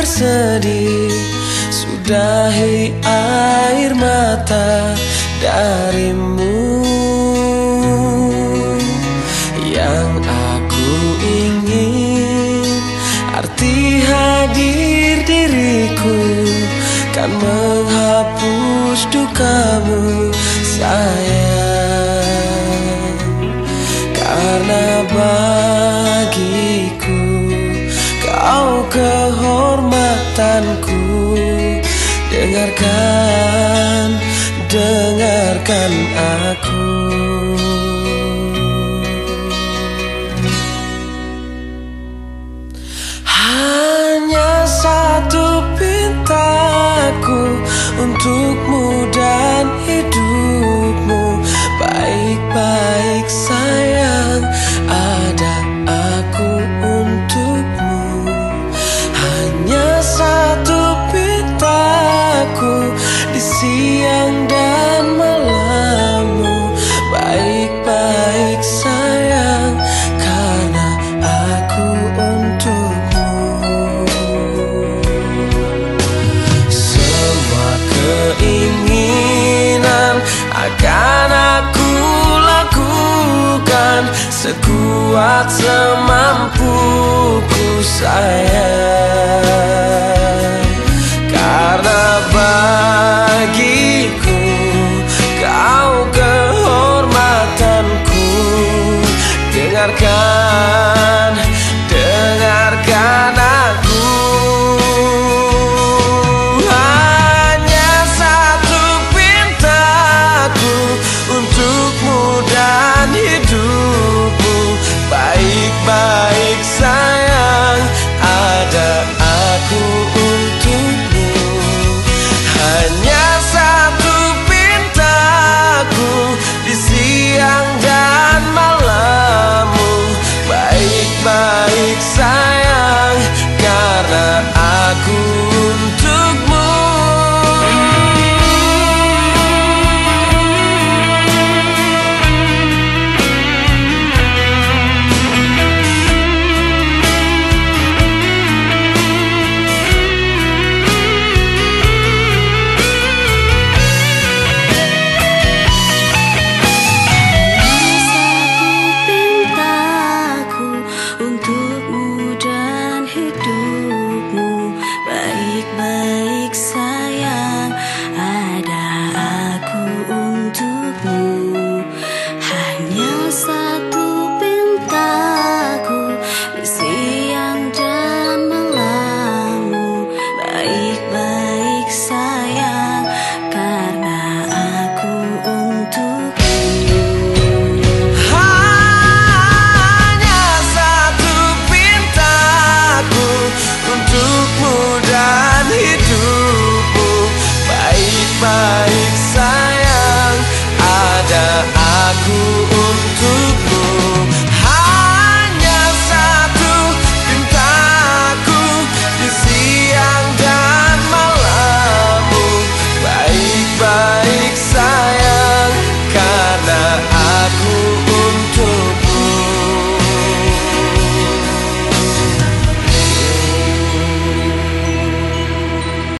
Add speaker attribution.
Speaker 1: bersedih. Sudahi air mata darimu. Yang aku ingin Arti hadir diriku. Kan menghapus dukamu sayang. Karena bagiku kau kehoh Dengarkan, dengarkan aku. siang dan malammu. Baik-baik sayang Karena aku untukmu. Semua keinginan Akan aku lakukan Sekuat semampuku sayang.